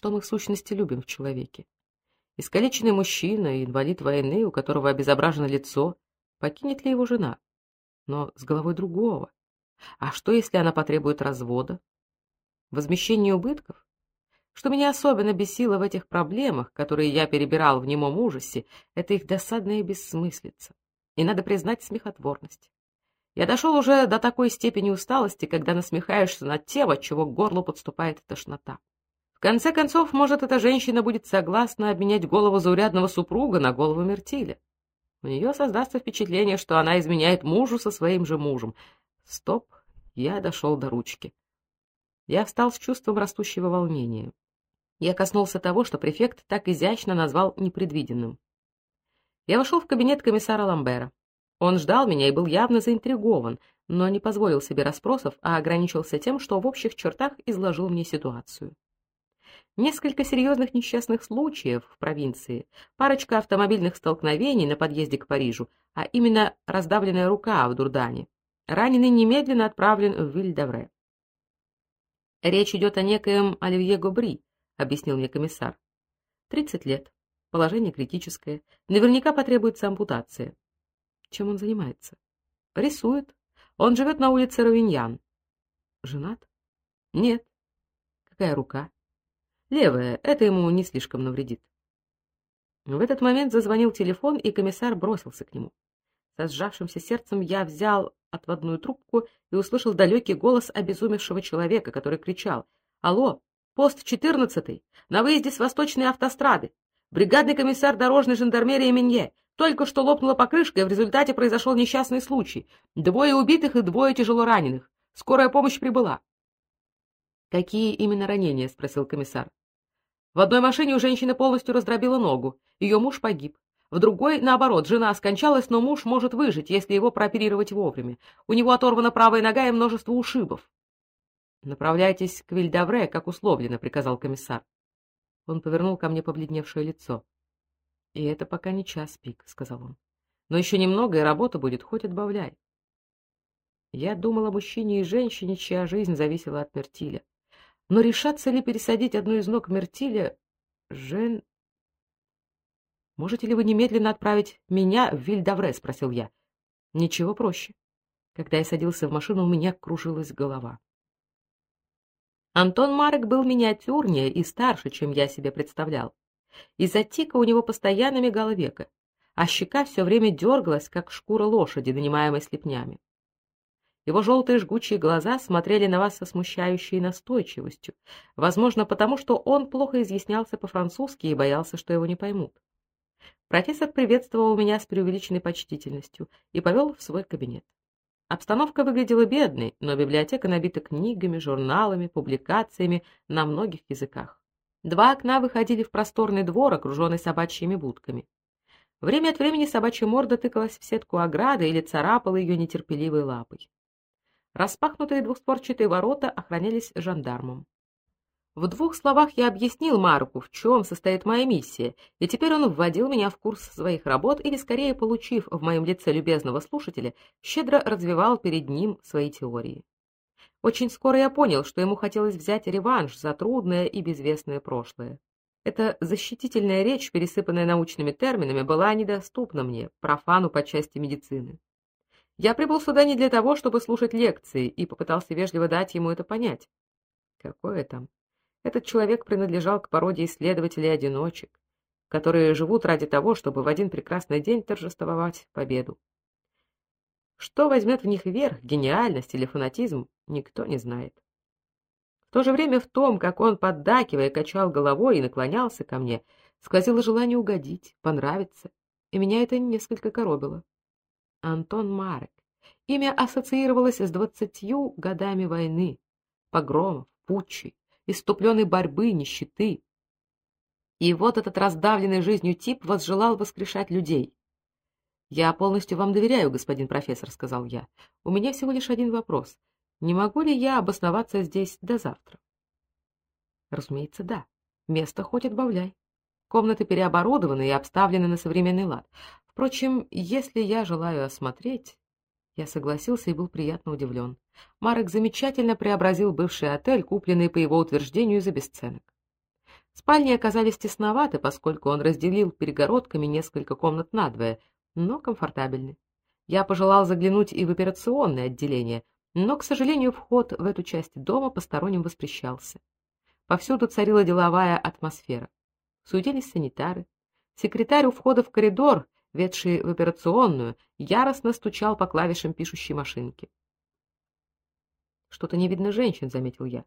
что мы в сущности любим в человеке. Искалеченный мужчина, инвалид войны, у которого обезображено лицо, покинет ли его жена? Но с головой другого. А что, если она потребует развода? Возмещение убытков? Что меня особенно бесило в этих проблемах, которые я перебирал в немом ужасе, это их досадная бессмыслица. И надо признать смехотворность. Я дошел уже до такой степени усталости, когда насмехаешься над тем, от чего к горлу подступает тошнота. В конце концов, может, эта женщина будет согласна обменять голову заурядного супруга на голову Мертиля. У нее создастся впечатление, что она изменяет мужу со своим же мужем. Стоп, я дошел до ручки. Я встал с чувством растущего волнения. Я коснулся того, что префект так изящно назвал непредвиденным. Я вошел в кабинет комиссара Ламбера. Он ждал меня и был явно заинтригован, но не позволил себе расспросов, а ограничился тем, что в общих чертах изложил мне ситуацию. Несколько серьезных несчастных случаев в провинции, парочка автомобильных столкновений на подъезде к Парижу, а именно раздавленная рука в Дурдане. Раненый немедленно отправлен в Вильдавре. Речь идет о некоем Оливье Гобри, объяснил мне комиссар. Тридцать лет. Положение критическое. Наверняка потребуется ампутация. Чем он занимается? Рисует. Он живет на улице Равиньян. Женат? Нет. Какая рука? Левая. Это ему не слишком навредит. В этот момент зазвонил телефон, и комиссар бросился к нему. Со сжавшимся сердцем я взял отводную трубку и услышал далекий голос обезумевшего человека, который кричал: "Алло, Пост 14 на выезде с восточной автострады. Бригадный комиссар дорожной жандармерии Минье. Только что лопнула покрышка, и в результате произошел несчастный случай. Двое убитых и двое тяжело раненых. Скорая помощь прибыла. Какие именно ранения, спросил комиссар. В одной машине у женщины полностью раздробила ногу. Ее муж погиб. В другой, наоборот, жена скончалась, но муж может выжить, если его прооперировать вовремя. У него оторвана правая нога и множество ушибов. Направляйтесь к Вильдавре, как условлено, приказал комиссар. Он повернул ко мне побледневшее лицо. И это пока не час пик, сказал он. Но еще немного, и работа будет хоть отбавляй. Я думал о мужчине и женщине, чья жизнь зависела от Мертиля. Но решаться ли пересадить одну из ног Мертиля, Жен Можете ли вы немедленно отправить меня в Вильдавре, спросил я. Ничего проще. Когда я садился в машину, у меня кружилась голова. Антон Марек был миниатюрнее и старше, чем я себе представлял. Из-за тика у него постоянно мигало веко, а щека все время дергалась, как шкура лошади, донимаемой слепнями. Его желтые жгучие глаза смотрели на вас со смущающей настойчивостью, возможно, потому что он плохо изъяснялся по-французски и боялся, что его не поймут. Профессор приветствовал меня с преувеличенной почтительностью и повел в свой кабинет. Обстановка выглядела бедной, но библиотека набита книгами, журналами, публикациями на многих языках. Два окна выходили в просторный двор, окруженный собачьими будками. Время от времени собачья морда тыкалась в сетку ограды или царапала ее нетерпеливой лапой. Распахнутые двухстворчатые ворота охранялись жандармом. В двух словах я объяснил Марку, в чем состоит моя миссия, и теперь он вводил меня в курс своих работ или, скорее, получив в моем лице любезного слушателя, щедро развивал перед ним свои теории. Очень скоро я понял, что ему хотелось взять реванш за трудное и безвестное прошлое. Эта защитительная речь, пересыпанная научными терминами, была недоступна мне, профану по части медицины. Я прибыл сюда не для того, чтобы слушать лекции, и попытался вежливо дать ему это понять. Какое там? Этот человек принадлежал к породе исследователей-одиночек, которые живут ради того, чтобы в один прекрасный день торжествовать победу. Что возьмет в них верх, гениальность или фанатизм, никто не знает. В то же время в том, как он, поддакивая, качал головой и наклонялся ко мне, сквозило желание угодить, понравиться, и меня это несколько коробило. Антон Марек. Имя ассоциировалось с двадцатью годами войны, погромов, путчей, иступленной борьбы, нищеты. И вот этот раздавленный жизнью тип возжелал воскрешать людей. Я полностью вам доверяю, господин профессор, сказал я. У меня всего лишь один вопрос. Не могу ли я обосноваться здесь до завтра? Разумеется, да. Место хоть отбавляй. Комнаты переоборудованы и обставлены на современный лад. Впрочем, если я желаю осмотреть, я согласился и был приятно удивлен. Марек замечательно преобразил бывший отель, купленный по его утверждению за бесценок. Спальни оказались тесноваты, поскольку он разделил перегородками несколько комнат надвое, но комфортабельны. Я пожелал заглянуть и в операционное отделение, но, к сожалению, вход в эту часть дома посторонним воспрещался. Повсюду царила деловая атмосфера. Суетились санитары. Секретарь у входа в коридор, ведший в операционную, яростно стучал по клавишам пишущей машинки. Что-то не видно женщин, заметил я.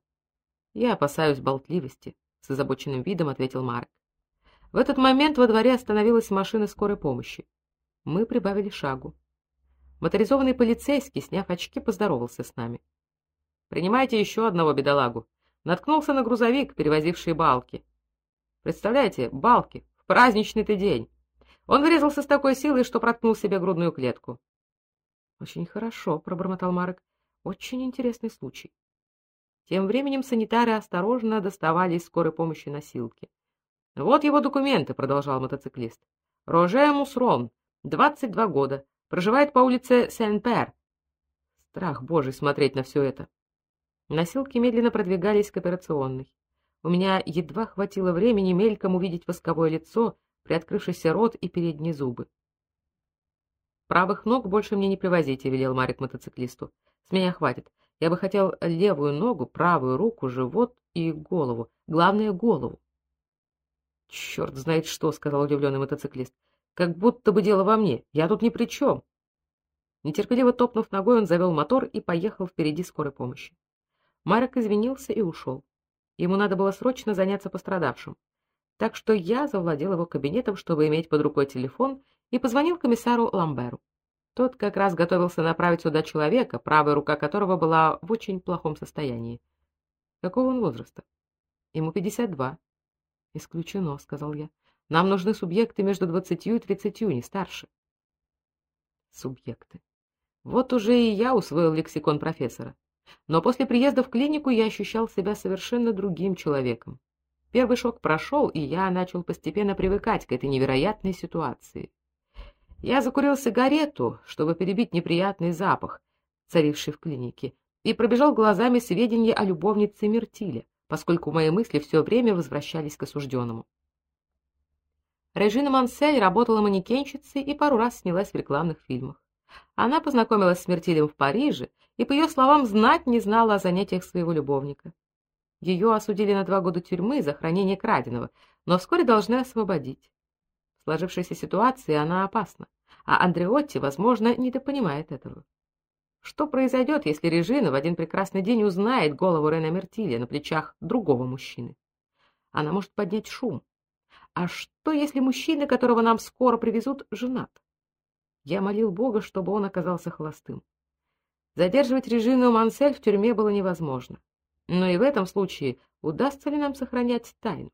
Я опасаюсь болтливости, с озабоченным видом ответил Марк. В этот момент во дворе остановилась машина скорой помощи. Мы прибавили шагу. Моторизованный полицейский, сняв очки, поздоровался с нами. Принимайте еще одного бедолагу. Наткнулся на грузовик, перевозивший балки. Представляете, балки в праздничный-то день. Он врезался с такой силой, что проткнул себе грудную клетку. Очень хорошо, пробормотал Марк. Очень интересный случай. Тем временем санитары осторожно доставали из скорой помощи носилки. Вот его документы, продолжал мотоциклист. Роже Мусрон, 22 года, Проживает по улице Сен-Пер. Страх божий смотреть на все это. Носилки медленно продвигались к операционной. У меня едва хватило времени мельком увидеть восковое лицо, приоткрывшийся рот и передние зубы. Правых ног больше мне не привозите, велел Марик мотоциклисту. С меня хватит. Я бы хотел левую ногу, правую руку, живот и голову. Главное голову. «Черт знает что, сказал удивленный мотоциклист. Как будто бы дело во мне. Я тут ни при чем. Нетерпеливо топнув ногой, он завел мотор и поехал впереди скорой помощи. Марек извинился и ушел. Ему надо было срочно заняться пострадавшим. Так что я завладел его кабинетом, чтобы иметь под рукой телефон, и позвонил комиссару Ламберу. Тот как раз готовился направить сюда человека, правая рука которого была в очень плохом состоянии. Какого он возраста? Ему 52. Исключено, сказал я. Нам нужны субъекты между двадцатью и тридцатью, не старше. Субъекты. Вот уже и я усвоил лексикон профессора. Но после приезда в клинику я ощущал себя совершенно другим человеком. Первый шок прошел, и я начал постепенно привыкать к этой невероятной ситуации. Я закурил сигарету, чтобы перебить неприятный запах, царивший в клинике, и пробежал глазами сведения о любовнице Мертиле, поскольку мои мысли все время возвращались к осужденному. Режина Мансель работала манекенщицей и пару раз снялась в рекламных фильмах. Она познакомилась с Мертилем в Париже и, по ее словам, знать не знала о занятиях своего любовника. Ее осудили на два года тюрьмы за хранение краденого, но вскоре должны освободить. В сложившейся ситуации она опасна, а Андреотти, возможно, недопонимает этого. Что произойдет, если Режина в один прекрасный день узнает голову Рена Мертиля на плечах другого мужчины? Она может поднять шум, а что, если мужчина, которого нам скоро привезут, женат? Я молил Бога, чтобы он оказался холостым. Задерживать Режину Мансель в тюрьме было невозможно. Но и в этом случае удастся ли нам сохранять тайну?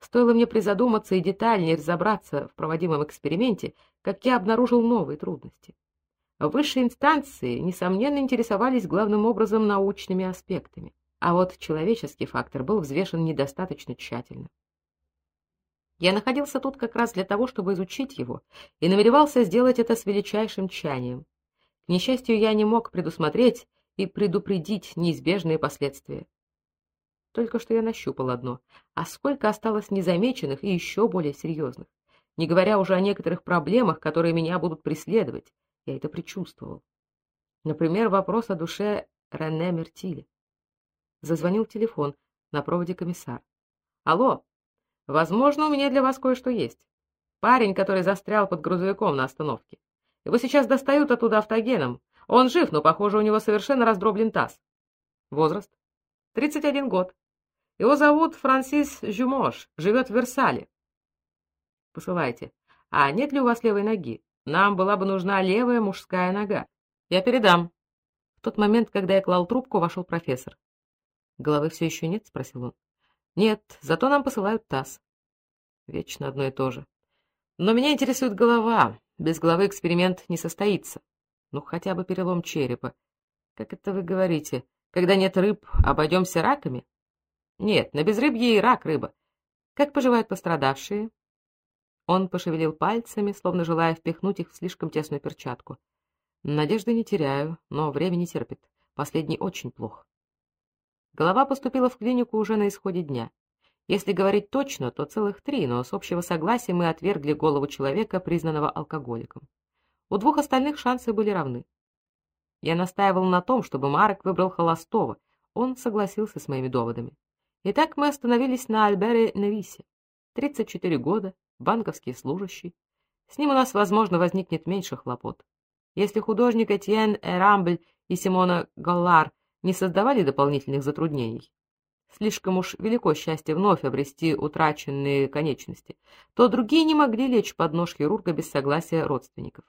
Стоило мне призадуматься и детальнее разобраться в проводимом эксперименте, как я обнаружил новые трудности. Высшие инстанции, несомненно, интересовались главным образом научными аспектами, а вот человеческий фактор был взвешен недостаточно тщательно. Я находился тут как раз для того, чтобы изучить его, и намеревался сделать это с величайшим тщанием. К несчастью, я не мог предусмотреть и предупредить неизбежные последствия. Только что я нащупал одно, а сколько осталось незамеченных и еще более серьезных, не говоря уже о некоторых проблемах, которые меня будут преследовать. Я это предчувствовал. Например, вопрос о душе Рене Мертиле. Зазвонил телефон, на проводе комиссар. Алло, Возможно, у меня для вас кое-что есть. Парень, который застрял под грузовиком на остановке. Его сейчас достают оттуда автогеном. Он жив, но, похоже, у него совершенно раздроблен таз. Возраст? 31 год. Его зовут Франсис Жюмош, живет в Версале. Посылайте. А нет ли у вас левой ноги? Нам была бы нужна левая мужская нога. Я передам. В тот момент, когда я клал трубку, вошел профессор. Головы все еще нет, спросил он. Нет, зато нам посылают таз. Вечно одно и то же. Но меня интересует голова. Без головы эксперимент не состоится. Ну, хотя бы перелом черепа. Как это вы говорите? Когда нет рыб, обойдемся раками? Нет, на безрыбье и рак рыба. Как поживают пострадавшие? Он пошевелил пальцами, словно желая впихнуть их в слишком тесную перчатку. Надежды не теряю, но время не терпит. Последний очень плох. Голова поступила в клинику уже на исходе дня. Если говорить точно, то целых три, но с общего согласия мы отвергли голову человека, признанного алкоголиком. У двух остальных шансы были равны. Я настаивал на том, чтобы Марк выбрал холостого. Он согласился с моими доводами. Итак, мы остановились на Альбере Невисе. 34 года, банковский служащий. С ним у нас, возможно, возникнет меньше хлопот. Если художник Этьен Эрамбль и Симона Галлар не создавали дополнительных затруднений, слишком уж велико счастье вновь обрести утраченные конечности, то другие не могли лечь под нож хирурга без согласия родственников.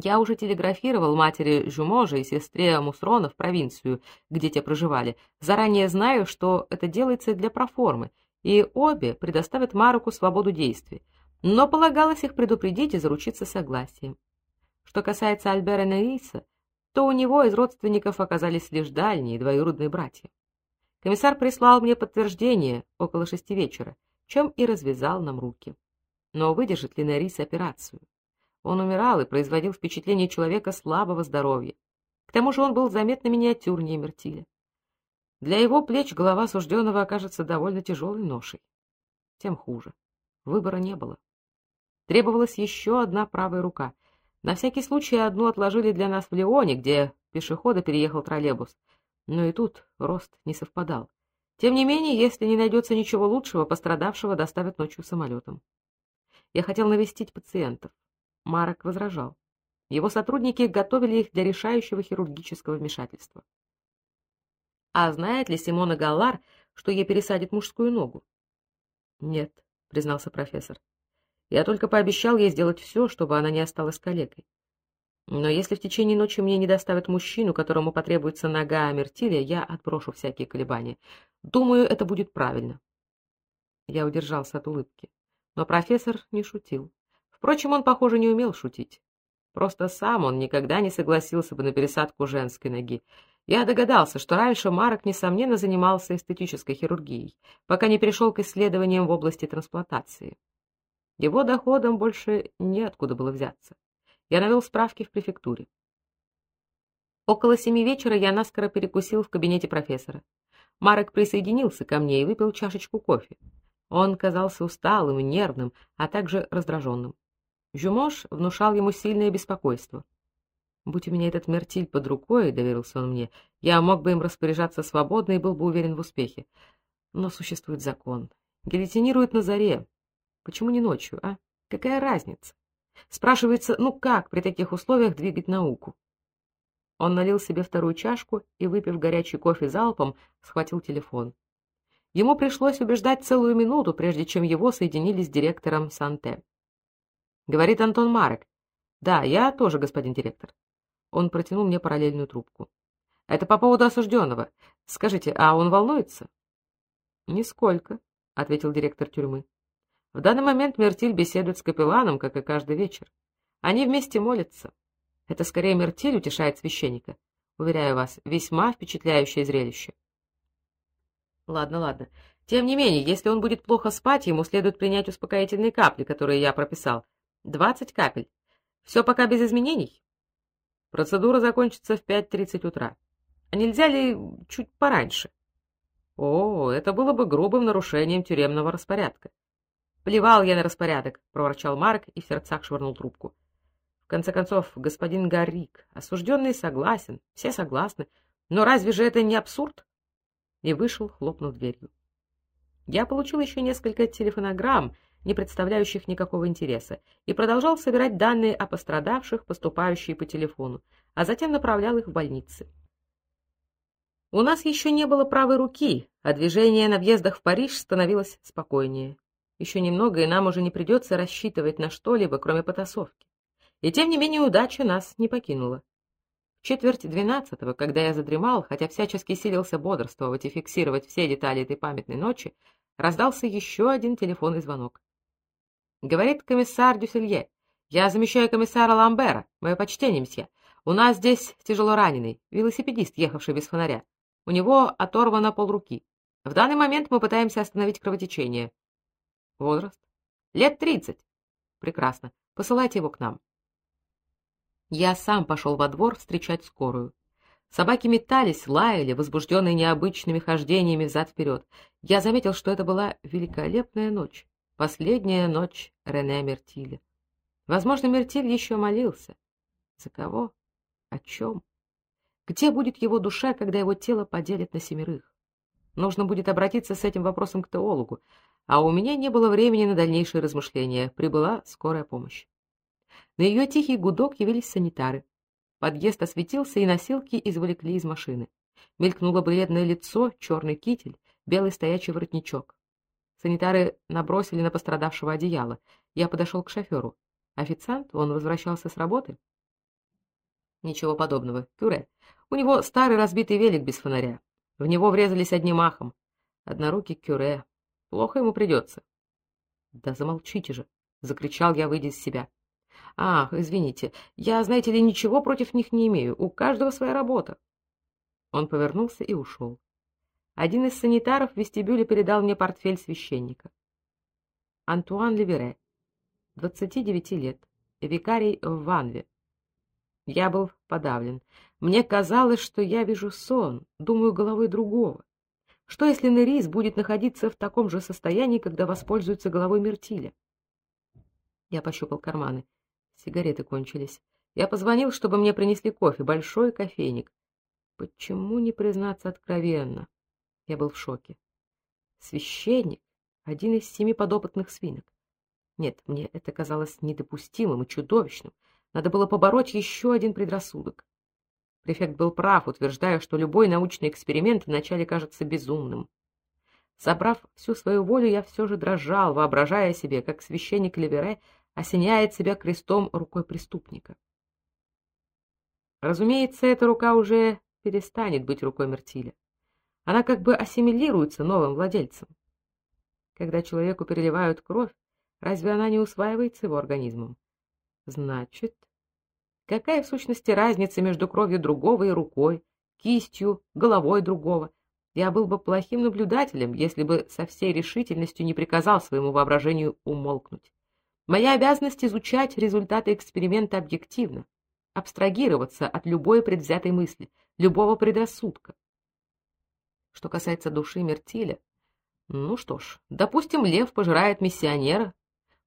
Я уже телеграфировал матери Жуможа и сестре Мусрона в провинцию, где те проживали, заранее знаю, что это делается для проформы, и обе предоставят Маруку свободу действий, но полагалось их предупредить и заручиться согласием. Что касается Альбера Нериса, то у него из родственников оказались лишь дальние двоюродные братья. Комиссар прислал мне подтверждение около шести вечера, чем и развязал нам руки. Но выдержит ли Нерис операцию? Он умирал и производил впечатление человека слабого здоровья. К тому же он был заметно миниатюрнее Мертиля. Для его плеч голова осужденного окажется довольно тяжелой ношей. Тем хуже. Выбора не было. Требовалась еще одна правая рука. На всякий случай одну отложили для нас в Лионе, где пешехода переехал троллейбус. Но и тут рост не совпадал. Тем не менее, если не найдется ничего лучшего, пострадавшего доставят ночью самолетом. Я хотел навестить пациентов. Марок возражал. Его сотрудники готовили их для решающего хирургического вмешательства. А знает ли Симона Галлар, что ей пересадит мужскую ногу? Нет, признался профессор. Я только пообещал ей сделать все, чтобы она не осталась калекой. Но если в течение ночи мне не доставят мужчину, которому потребуется нога Амертиля, я отброшу всякие колебания. Думаю, это будет правильно. Я удержался от улыбки, но профессор не шутил. Впрочем, он, похоже, не умел шутить. Просто сам он никогда не согласился бы на пересадку женской ноги. Я догадался, что раньше Марок несомненно занимался эстетической хирургией, пока не перешел к исследованиям в области трансплантации. Его доходам больше неоткуда было взяться. Я навел справки в префектуре. Около семи вечера я наскоро перекусил в кабинете профессора. Марек присоединился ко мне и выпил чашечку кофе. Он казался усталым нервным, а также раздраженным. Жюмош внушал ему сильное беспокойство. Будь у меня этот мертиль под рукой, доверился он мне, я мог бы им распоряжаться свободно и был бы уверен в успехе. Но существует закон. Гильотинируют на заре. Почему не ночью, а? Какая разница? Спрашивается, ну как при таких условиях двигать науку? Он налил себе вторую чашку и, выпив горячий кофе залпом, схватил телефон. Ему пришлось убеждать целую минуту, прежде чем его соединили с директором Санте. Говорит Антон Марек. Да, я тоже, господин директор. Он протянул мне параллельную трубку. Это по поводу осужденного. Скажите, а он волнуется? Нисколько, ответил директор тюрьмы. В данный момент Мертиль беседует с капелланом, как и каждый вечер. Они вместе молятся. Это скорее Мертиль утешает священника. Уверяю вас, весьма впечатляющее зрелище. Ладно, ладно. Тем не менее, если он будет плохо спать, ему следует принять успокоительные капли, которые я прописал. Двадцать капель. Все пока без изменений. Процедура закончится в 5:30 утра. А нельзя ли чуть пораньше? О, это было бы грубым нарушением тюремного распорядка. Плевал я на распорядок, проворчал Марк и в сердцах швырнул трубку. В конце концов, господин Гаррик, осужденный согласен, все согласны, но разве же это не абсурд? И вышел, хлопнув дверью. Я получил еще несколько телефонограмм, не представляющих никакого интереса, и продолжал собирать данные о пострадавших, поступающие по телефону, а затем направлял их в больницы. У нас еще не было правой руки, а движение на въездах в Париж становилось спокойнее. Еще немного, и нам уже не придется рассчитывать на что-либо, кроме потасовки. И тем не менее удача нас не покинула. В четверть двенадцатого, когда я задремал, хотя всячески силился бодрствовать и фиксировать все детали этой памятной ночи, раздался еще один телефонный звонок. Говорит комиссар Дюселье. Я замещаю комиссара Ламбера. Мое почтение, мсье. У нас здесь тяжело раненый, велосипедист, ехавший без фонаря. У него оторвано полруки. В данный момент мы пытаемся остановить кровотечение. Возраст? Лет тридцать. Прекрасно. Посылайте его к нам. Я сам пошел во двор встречать скорую. Собаки метались, лаяли, возбужденные необычными хождениями взад-вперед. Я заметил, что это была великолепная ночь, последняя ночь Рене Мертиля. Возможно, Мертиль еще молился. За кого? О чем? Где будет его душа, когда его тело поделят на семерых? Нужно будет обратиться с этим вопросом к теологу, а у меня не было времени на дальнейшие размышления. Прибыла скорая помощь. На ее тихий гудок явились санитары. Подъезд осветился, и носилки извлекли из машины. Мелькнуло бледное лицо, черный китель, белый стоячий воротничок. Санитары набросили на пострадавшего одеяло. Я подошел к шоферу. Официант, он возвращался с работы? Ничего подобного. Кюре. У него старый разбитый велик без фонаря. В него врезались одним махом. Однорукий Кюре. Плохо ему придется. Да замолчите же, закричал я, выйдя из себя. Ах, извините. Я, знаете ли, ничего против них не имею. У каждого своя работа. Он повернулся и ушел. Один из санитаров в вестибюле передал мне портфель священника. Антуан Левере, 29 лет, викарий в Ванве. Я был подавлен. Мне казалось, что я вижу сон, думаю головой другого. Что если Нерис будет находиться в таком же состоянии, когда воспользуется головой Мертиля? Я пощупал карманы. Сигареты кончились. Я позвонил, чтобы мне принесли кофе, большой кофейник. Почему не признаться откровенно? Я был в шоке. Священник, один из семи подопытных свинок. Нет, мне это казалось недопустимым и чудовищным. Надо было побороть еще один предрассудок. Префект был прав, утверждая, что любой научный эксперимент вначале кажется безумным. Собрав всю свою волю, я все же дрожал, воображая себе, как священник Левере осеняет себя крестом рукой преступника. Разумеется, эта рука уже перестанет быть рукой Мертиля. Она как бы ассимилируется новым владельцем. Когда человеку переливают кровь, разве она не усваивается его организмом? Значит, какая в сущности разница между кровью другого и рукой, кистью, головой другого? Я был бы плохим наблюдателем, если бы со всей решительностью не приказал своему воображению умолкнуть. Моя обязанность изучать результаты эксперимента объективно, абстрагироваться от любой предвзятой мысли, любого предрассудка. Что касается души Мертиля, ну что ж, допустим, лев пожирает миссионера,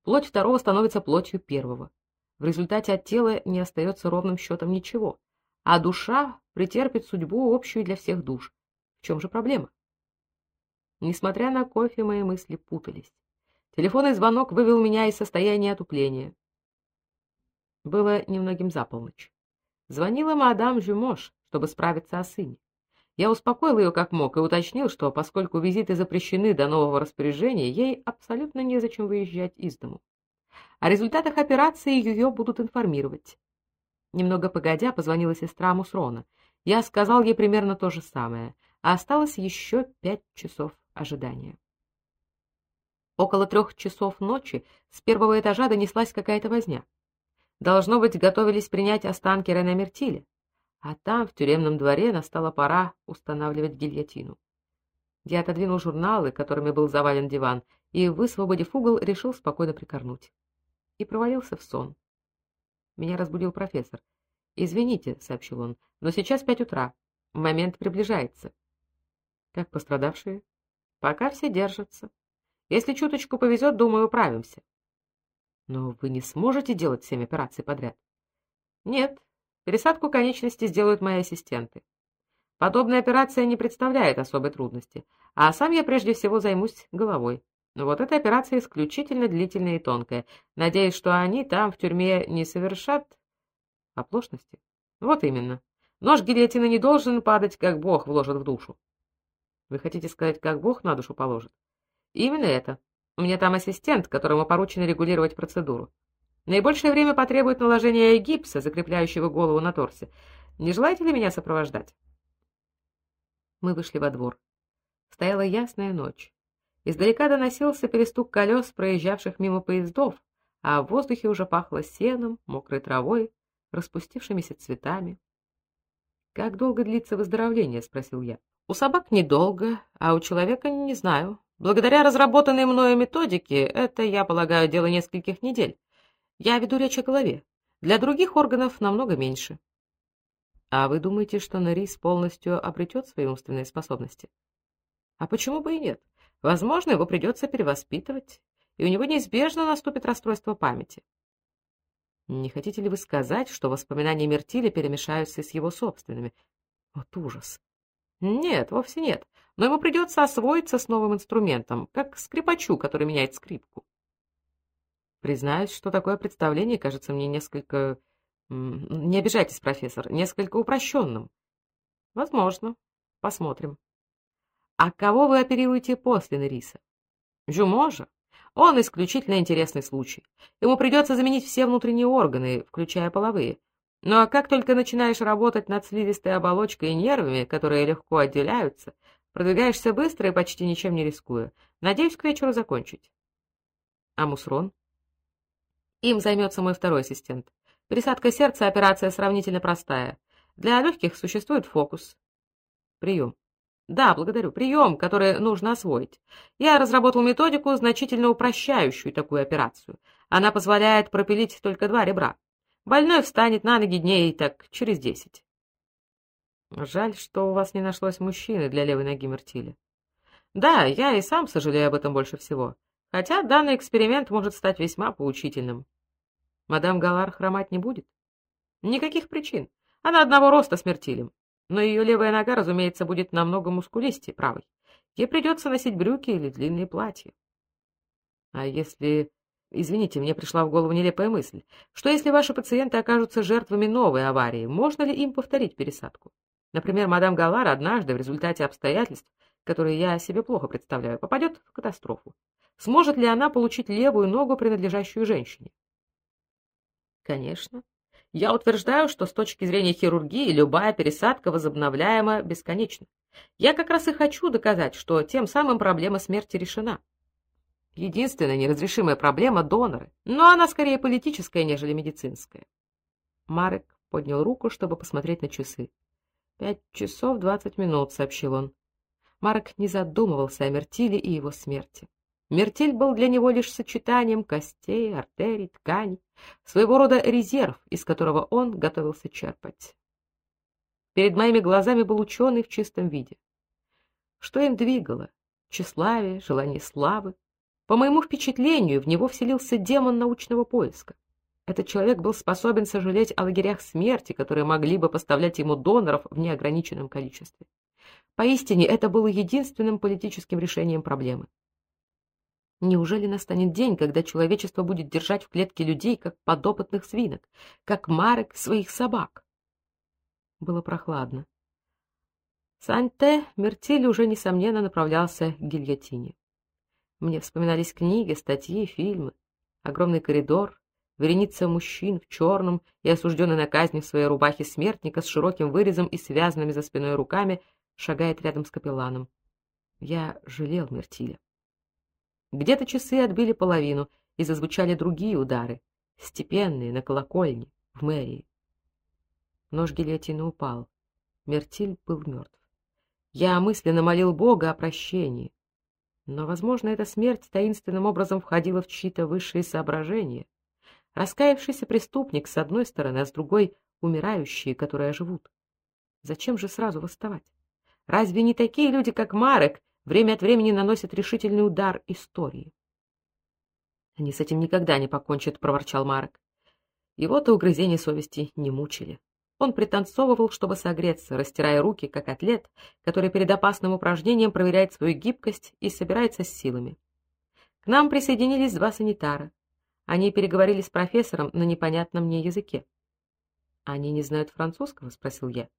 плоть второго становится плотью первого. В результате от тела не остается ровным счетом ничего, а душа претерпит судьбу общую для всех душ. В чем же проблема? Несмотря на кофе, мои мысли путались. Телефонный звонок вывел меня из состояния отупления. Было немногим за полночь. Звонила мадам Жюмош, чтобы справиться о сыне. Я успокоил ее как мог и уточнил, что поскольку визиты запрещены до нового распоряжения, ей абсолютно незачем выезжать из дому. О результатах операции ее будут информировать. Немного погодя позвонила сестра Мусрона. Я сказал ей примерно то же самое, а осталось еще пять часов ожидания. Около трех часов ночи с первого этажа донеслась какая-то возня. Должно быть, готовились принять останки Рене Мертиля, а там, в тюремном дворе, настала пора устанавливать гильотину. Я отодвинул журналы, которыми был завален диван, и, высвободив угол, решил спокойно прикорнуть. И провалился в сон. Меня разбудил профессор. "Извините", сообщил он, "но сейчас пять утра. Момент приближается". "Как пострадавшие?" "Пока все держатся. Если чуточку повезет, думаю, управимся. Но вы не сможете делать семь операций подряд. Нет, пересадку конечности сделают мои ассистенты. Подобная операция не представляет особой трудности, а сам я прежде всего займусь головой. Но вот эта операция исключительно длительная и тонкая. Надеюсь, что они там в тюрьме не совершат оплошности. Вот именно. Нож гильотины не должен падать, как Бог вложит в душу. Вы хотите сказать, как Бог на душу положит? Именно это. У меня там ассистент, которому поручено регулировать процедуру. Наибольшее время потребует наложения гипса, закрепляющего голову на торсе. Не желаете ли меня сопровождать? Мы вышли во двор. Стояла ясная ночь. Издалека доносился перестук колес, проезжавших мимо поездов, а в воздухе уже пахло сеном, мокрой травой, распустившимися цветами. Как долго длится выздоровление, спросил я. У собак недолго, а у человека не знаю. Благодаря разработанной мною методике, это, я полагаю, дело нескольких недель. Я веду речь о голове. Для других органов намного меньше. А вы думаете, что Нерис полностью обретет свои умственные способности? А почему бы и нет? Возможно, его придется перевоспитывать, и у него неизбежно наступит расстройство памяти. Не хотите ли вы сказать, что воспоминания Мертиля перемешаются с его собственными? Вот ужас. Нет, вовсе нет. Но ему придется освоиться с новым инструментом, как скрипачу, который меняет скрипку. Признаюсь, что такое представление кажется мне несколько... Не обижайтесь, профессор, несколько упрощенным. Возможно. Посмотрим. А кого вы оперируете после Нериса? Жуможа? Он исключительно интересный случай. Ему придется заменить все внутренние органы, включая половые. Но как только начинаешь работать над слизистой оболочкой и нервами, которые легко отделяются, продвигаешься быстро и почти ничем не рискуя. Надеюсь к вечеру закончить. А мусрон? Им займется мой второй ассистент. Пересадка сердца – операция сравнительно простая. Для легких существует фокус. Прием. Да, благодарю. Прием, который нужно освоить. Я разработал методику, значительно упрощающую такую операцию. Она позволяет пропилить только два ребра. Больной встанет на ноги дней так через десять. Жаль, что у вас не нашлось мужчины для левой ноги Мертиля. Да, я и сам сожалею об этом больше всего. Хотя данный эксперимент может стать весьма поучительным. Мадам Галар хромать не будет? Никаких причин. Она одного роста с Мертилем. Но ее левая нога, разумеется, будет намного мускулистее правой. Ей придется носить брюки или длинные платья. А если Извините, мне пришла в голову нелепая мысль. Что если ваши пациенты окажутся жертвами новой аварии? Можно ли им повторить пересадку? Например, мадам Галар однажды в результате обстоятельств, которые я себе плохо представляю, попадет в катастрофу. Сможет ли она получить левую ногу, принадлежащую женщине? Конечно. Я утверждаю, что с точки зрения хирургии любая пересадка возобновляема бесконечно. Я как раз и хочу доказать, что тем самым проблема смерти решена. Единственная неразрешимая проблема — доноры, но она скорее политическая, нежели медицинская. Марек поднял руку, чтобы посмотреть на часы. «Пять часов двадцать минут», — сообщил он. Марек не задумывался о Мертиле и его смерти. Мертиль был для него лишь сочетанием костей, артерий, тканей, своего рода резерв, из которого он готовился черпать. Перед моими глазами был ученый в чистом виде. Что им двигало? Тщеславие, желание славы, по моему впечатлению, в него вселился демон научного поиска. Этот человек был способен сожалеть о лагерях смерти, которые могли бы поставлять ему доноров в неограниченном количестве. Поистине, это было единственным политическим решением проблемы. Неужели настанет день, когда человечество будет держать в клетке людей, как подопытных свинок, как марок своих собак? Было прохладно. Санте Мертиль уже, несомненно, направлялся к гильотине. Мне вспоминались книги, статьи, фильмы. Огромный коридор, вереница мужчин в черном и осужденный на казнь в своей рубахе смертника с широким вырезом и связанными за спиной руками шагает рядом с капелланом. Я жалел Мертиля. Где-то часы отбили половину, и зазвучали другие удары, степенные, на колокольне, в мэрии. Нож гильотины упал. Мертиль был мертв. Я мысленно молил Бога о прощении. Но, возможно, эта смерть таинственным образом входила в чьи-то высшие соображения. Раскаявшийся преступник с одной стороны, а с другой — умирающие, которые живут. Зачем же сразу восставать? Разве не такие люди, как Марек, время от времени наносят решительный удар истории? Они с этим никогда не покончат, проворчал Марек. Его-то угрызения совести не мучили. Он пританцовывал, чтобы согреться, растирая руки, как атлет, который перед опасным упражнением проверяет свою гибкость и собирается с силами. К нам присоединились два санитара. Они переговорили с профессором на непонятном мне языке. Они не знают французского, спросил я.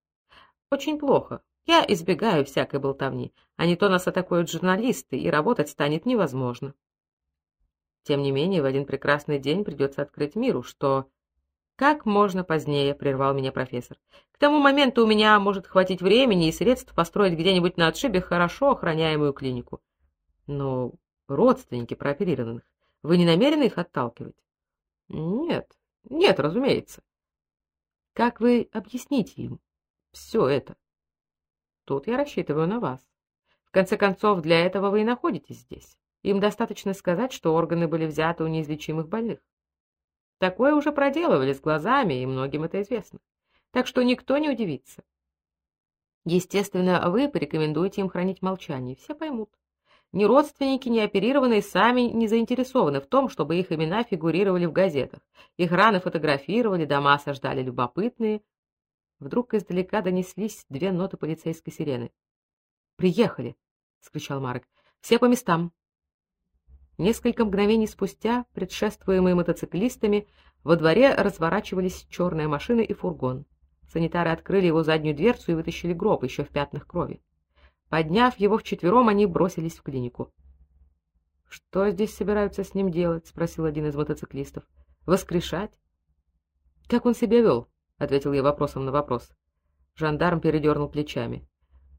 Очень плохо. Я избегаю всякой болтовни, а не то нас атакуют журналисты, и работать станет невозможно. Тем не менее, в один прекрасный день придется открыть миру, что как можно позднее, прервал меня профессор. К тому моменту у меня может хватить времени и средств построить где-нибудь на отшибе хорошо охраняемую клинику. Но родственники прооперированных, вы не намерены их отталкивать? Нет, нет, разумеется. Как вы объясните им все это? Тут я рассчитываю на вас. В конце концов, для этого вы и находитесь здесь. Им достаточно сказать, что органы были взяты у неизлечимых больных. Такое уже проделывали с глазами, и многим это известно. так что никто не удивится. Естественно, вы порекомендуете им хранить молчание, все поймут. Ни родственники, ни оперированные сами не заинтересованы в том, чтобы их имена фигурировали в газетах. Их раны фотографировали, дома осаждали любопытные. Вдруг издалека донеслись две ноты полицейской сирены. «Приехали!» — скричал Марк. «Все по местам!» Несколько мгновений спустя, предшествуемые мотоциклистами, во дворе разворачивались черная машина и фургон. Санитары открыли его заднюю дверцу и вытащили гроб еще в пятнах крови. Подняв его вчетвером, они бросились в клинику. Что здесь собираются с ним делать, спросил один из мотоциклистов. Воскрешать? Как он себя вел?» — ответил я вопросом на вопрос. Жандарм передернул плечами.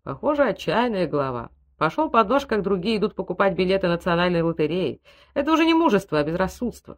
Похоже, отчаянная голова. Пошел под нож, как другие идут покупать билеты национальной лотереи. Это уже не мужество, а безрассудство.